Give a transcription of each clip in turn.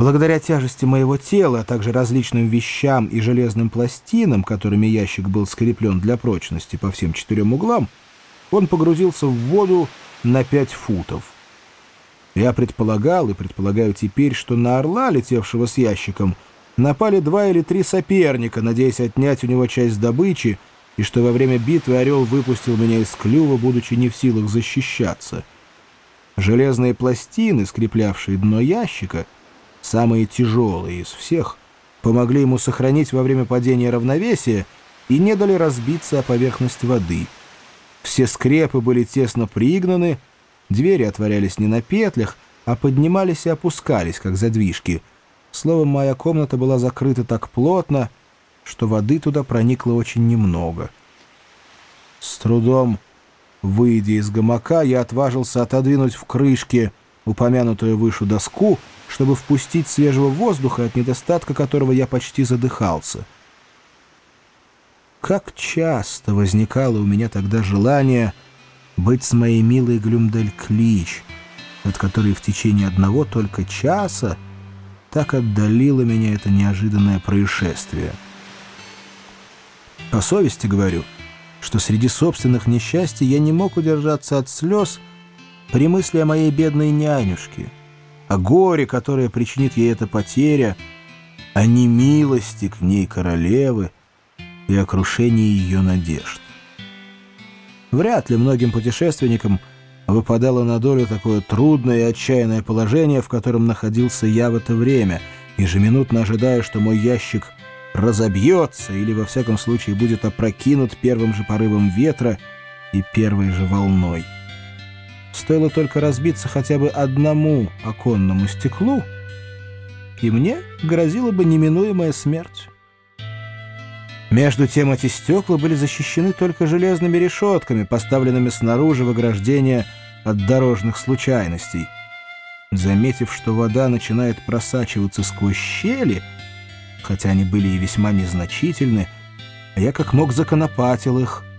Благодаря тяжести моего тела, а также различным вещам и железным пластинам, которыми ящик был скреплен для прочности по всем четырем углам, он погрузился в воду на пять футов. Я предполагал и предполагаю теперь, что на орла, летевшего с ящиком, напали два или три соперника, надеясь отнять у него часть добычи, и что во время битвы орел выпустил меня из клюва, будучи не в силах защищаться. Железные пластины, скреплявшие дно ящика — самые тяжелые из всех, помогли ему сохранить во время падения равновесие и не дали разбиться о поверхность воды. Все скрепы были тесно пригнаны, двери отворялись не на петлях, а поднимались и опускались, как задвижки. Словом, моя комната была закрыта так плотно, что воды туда проникло очень немного. С трудом, выйдя из гамака, я отважился отодвинуть в крышке упомянутую выше доску, чтобы впустить свежего воздуха, от недостатка которого я почти задыхался. Как часто возникало у меня тогда желание быть с моей милой Глюмдель Клич, от которой в течение одного только часа так отдалило меня это неожиданное происшествие. По совести говорю, что среди собственных несчастий я не мог удержаться от слез при мысли о моей бедной нянюшке — о горе, которое причинит ей эта потеря, о немилости к ней королевы и о крушении ее надежд. Вряд ли многим путешественникам выпадало на долю такое трудное и отчаянное положение, в котором находился я в это время, ежеминутно ожидая, что мой ящик разобьется или, во всяком случае, будет опрокинут первым же порывом ветра и первой же волной. Стоило только разбиться хотя бы одному оконному стеклу, и мне грозила бы неминуемая смерть. Между тем эти стекла были защищены только железными решетками, поставленными снаружи в ограждение от дорожных случайностей. Заметив, что вода начинает просачиваться сквозь щели, хотя они были и весьма незначительны, я как мог законопатил их —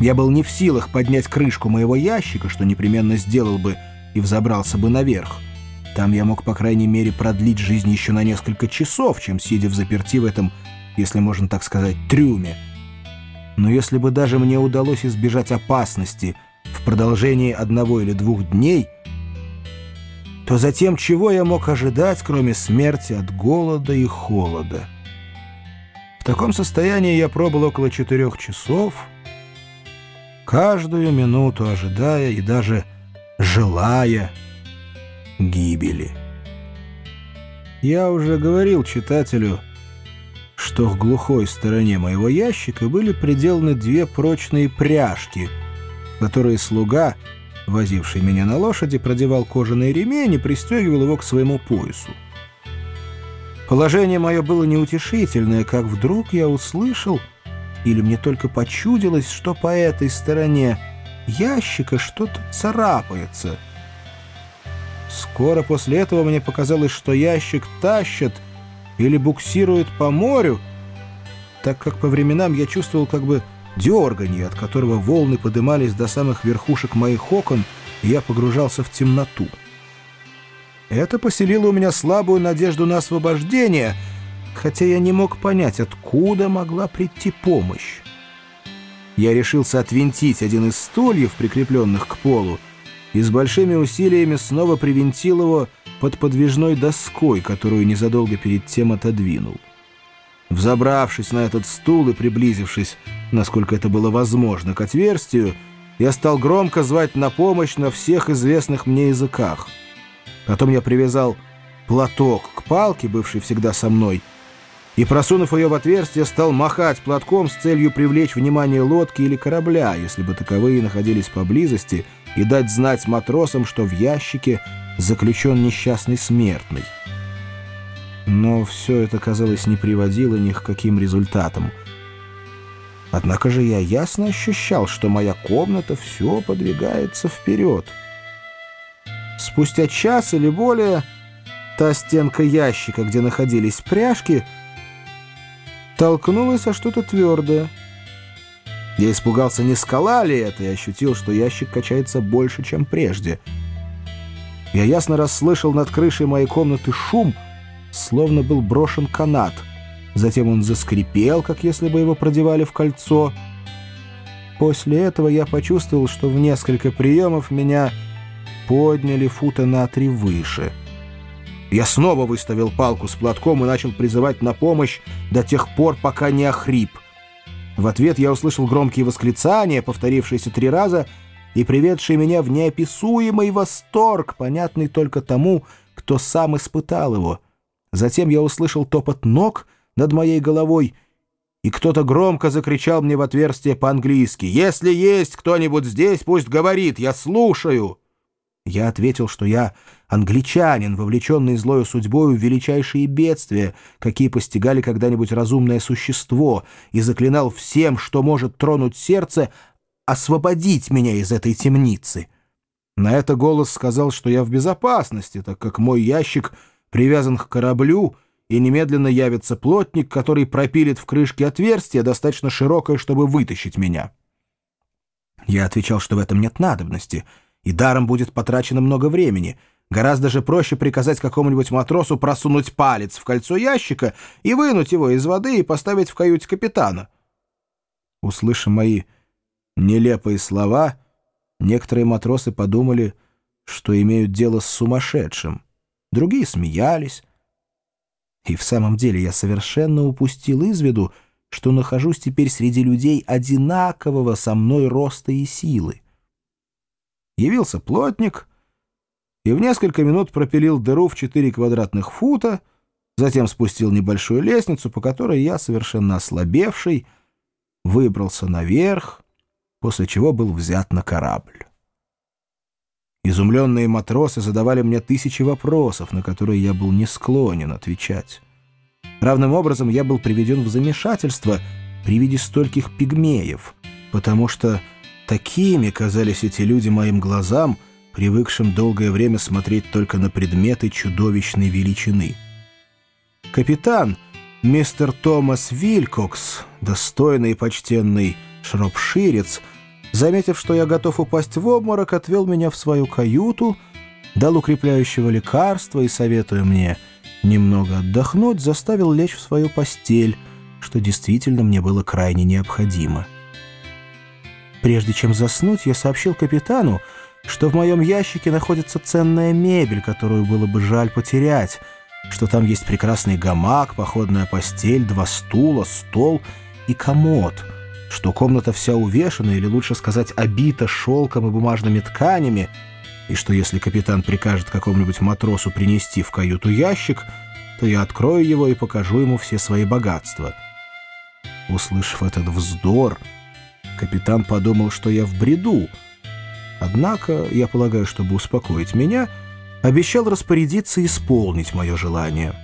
я был не в силах поднять крышку моего ящика, что непременно сделал бы и взобрался бы наверх. Там я мог, по крайней мере, продлить жизнь еще на несколько часов, чем сидя в заперти в этом, если можно так сказать, трюме. Но если бы даже мне удалось избежать опасности в продолжении одного или двух дней, то затем чего я мог ожидать, кроме смерти от голода и холода? В таком состоянии я пробыл около четырех часов — каждую минуту ожидая и даже желая гибели. Я уже говорил читателю, что в глухой стороне моего ящика были приделаны две прочные пряжки, которые слуга, возивший меня на лошади, продевал кожаный ремень и пристегивал его к своему поясу. Положение мое было неутешительное, как вдруг я услышал — или мне только почудилось, что по этой стороне ящика что-то царапается. Скоро после этого мне показалось, что ящик тащат или буксируют по морю, так как по временам я чувствовал как бы дерганье, от которого волны подымались до самых верхушек моих окон, и я погружался в темноту. Это поселило у меня слабую надежду на освобождение — хотя я не мог понять, откуда могла прийти помощь. Я решился отвинтить один из стульев, прикрепленных к полу, и с большими усилиями снова привинтил его под подвижной доской, которую незадолго перед тем отодвинул. Взобравшись на этот стул и приблизившись, насколько это было возможно, к отверстию, я стал громко звать на помощь на всех известных мне языках. Потом я привязал платок к палке, бывшей всегда со мной, и, просунув ее в отверстие, стал махать платком с целью привлечь внимание лодки или корабля, если бы таковые находились поблизости, и дать знать матросам, что в ящике заключен несчастный смертный. Но все это, казалось, не приводило ни к каким результатам. Однако же я ясно ощущал, что моя комната все подвигается вперед. Спустя час или более та стенка ящика, где находились пряжки, — толкнулась о что-то твердое. Я испугался, не скала ли это, и ощутил, что ящик качается больше, чем прежде. Я ясно расслышал над крышей моей комнаты шум, словно был брошен канат. Затем он заскрипел, как если бы его продевали в кольцо. После этого я почувствовал, что в несколько приемов меня подняли фута на три выше. Я снова выставил палку с платком и начал призывать на помощь до тех пор, пока не охрип. В ответ я услышал громкие восклицания, повторившиеся три раза, и приведшие меня в неописуемый восторг, понятный только тому, кто сам испытал его. Затем я услышал топот ног над моей головой, и кто-то громко закричал мне в отверстие по-английски «Если есть кто-нибудь здесь, пусть говорит, я слушаю!» Я ответил, что я англичанин, вовлеченный злою судьбою в величайшие бедствия, какие постигали когда-нибудь разумное существо, и заклинал всем, что может тронуть сердце, освободить меня из этой темницы. На это голос сказал, что я в безопасности, так как мой ящик привязан к кораблю, и немедленно явится плотник, который пропилит в крышке отверстие, достаточно широкое, чтобы вытащить меня. Я отвечал, что в этом нет надобности — и даром будет потрачено много времени. Гораздо же проще приказать какому-нибудь матросу просунуть палец в кольцо ящика и вынуть его из воды и поставить в каюте капитана. Услышав мои нелепые слова, некоторые матросы подумали, что имеют дело с сумасшедшим. Другие смеялись. И в самом деле я совершенно упустил из виду, что нахожусь теперь среди людей одинакового со мной роста и силы. Явился плотник и в несколько минут пропилил дыру в 4 квадратных фута, затем спустил небольшую лестницу, по которой я, совершенно ослабевший, выбрался наверх, после чего был взят на корабль. Изумленные матросы задавали мне тысячи вопросов, на которые я был не склонен отвечать. Равным образом я был приведен в замешательство при виде стольких пигмеев, потому что Такими казались эти люди моим глазам, привыкшим долгое время смотреть только на предметы чудовищной величины. Капитан, мистер Томас Вилькокс, достойный и почтенный шропширец, заметив, что я готов упасть в обморок, отвел меня в свою каюту, дал укрепляющего лекарства и, советуя мне немного отдохнуть, заставил лечь в свою постель, что действительно мне было крайне необходимо. Прежде чем заснуть, я сообщил капитану, что в моем ящике находится ценная мебель, которую было бы жаль потерять, что там есть прекрасный гамак, походная постель, два стула, стол и комод, что комната вся увешана, или лучше сказать, обита шелком и бумажными тканями, и что если капитан прикажет какому-нибудь матросу принести в каюту ящик, то я открою его и покажу ему все свои богатства. Услышав этот вздор, Капитан подумал, что я в бреду. Однако, я полагаю, чтобы успокоить меня, обещал распорядиться исполнить мое желание.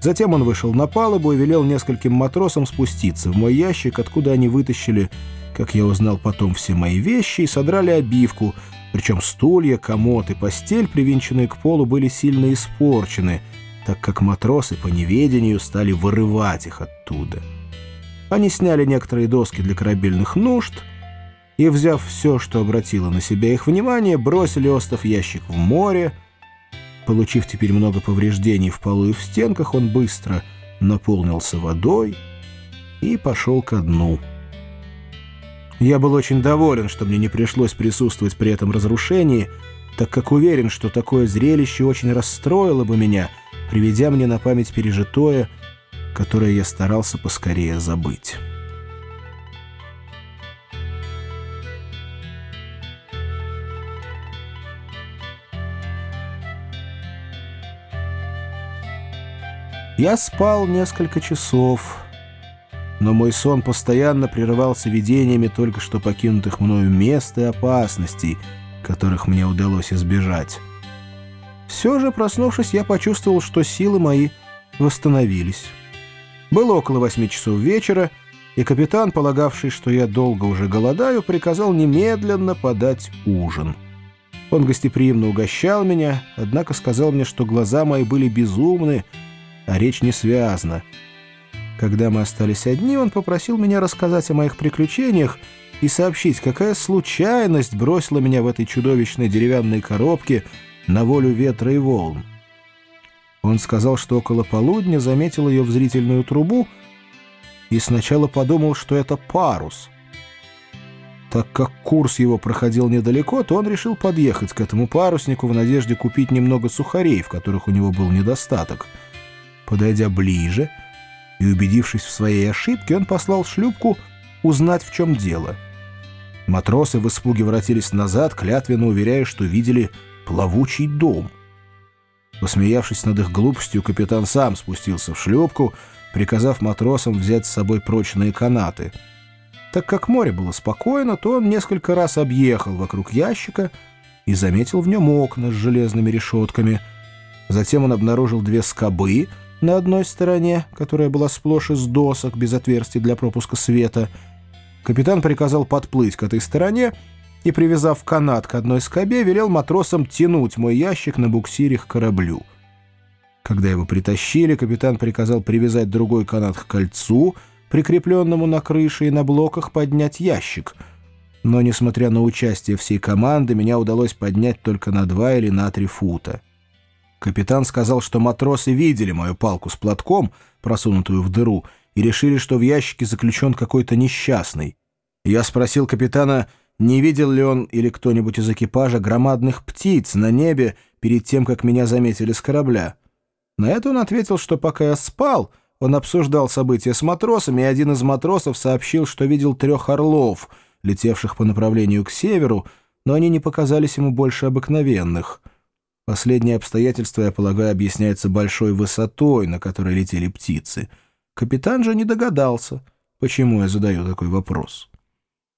Затем он вышел на палубу и велел нескольким матросам спуститься в мой ящик, откуда они вытащили, как я узнал потом, все мои вещи и содрали обивку, причем стулья, комод и постель, привинченные к полу, были сильно испорчены, так как матросы по неведению стали вырывать их оттуда. Они сняли некоторые доски для корабельных нужд и, взяв все, что обратило на себя их внимание, бросили остов ящик в море. Получив теперь много повреждений в полу и в стенках, он быстро наполнился водой и пошел ко дну. Я был очень доволен, что мне не пришлось присутствовать при этом разрушении, так как уверен, что такое зрелище очень расстроило бы меня, приведя мне на память пережитое, которое я старался поскорее забыть. Я спал несколько часов, но мой сон постоянно прерывался видениями только что покинутых мною мест и опасностей, которых мне удалось избежать. Все же, проснувшись, я почувствовал, что силы мои восстановились. Было около восьми часов вечера, и капитан, полагавший, что я долго уже голодаю, приказал немедленно подать ужин. Он гостеприимно угощал меня, однако сказал мне, что глаза мои были безумны, а речь не связана. Когда мы остались одни, он попросил меня рассказать о моих приключениях и сообщить, какая случайность бросила меня в этой чудовищной деревянной коробке на волю ветра и волн. Он сказал, что около полудня заметил ее в зрительную трубу и сначала подумал, что это парус. Так как курс его проходил недалеко, то он решил подъехать к этому паруснику в надежде купить немного сухарей, в которых у него был недостаток. Подойдя ближе и убедившись в своей ошибке, он послал шлюпку узнать, в чем дело. Матросы в испуге воротились назад, клятвенно уверяя, что видели плавучий дом. Посмеявшись над их глупостью, капитан сам спустился в шлюпку, приказав матросам взять с собой прочные канаты. Так как море было спокойно, то он несколько раз объехал вокруг ящика и заметил в нем окна с железными решетками. Затем он обнаружил две скобы на одной стороне, которая была сплошь из досок, без отверстий для пропуска света. Капитан приказал подплыть к этой стороне и, привязав канат к одной скобе, велел матросам тянуть мой ящик на буксире к кораблю. Когда его притащили, капитан приказал привязать другой канат к кольцу, прикрепленному на крыше и на блоках поднять ящик. Но, несмотря на участие всей команды, меня удалось поднять только на два или на три фута. Капитан сказал, что матросы видели мою палку с платком, просунутую в дыру, и решили, что в ящике заключен какой-то несчастный. Я спросил капитана, не видел ли он или кто-нибудь из экипажа громадных птиц на небе перед тем, как меня заметили с корабля. На это он ответил, что пока я спал, он обсуждал события с матросами, и один из матросов сообщил, что видел трех орлов, летевших по направлению к северу, но они не показались ему больше обыкновенных. Последнее обстоятельство, я полагаю, объясняется большой высотой, на которой летели птицы. Капитан же не догадался, почему я задаю такой вопрос.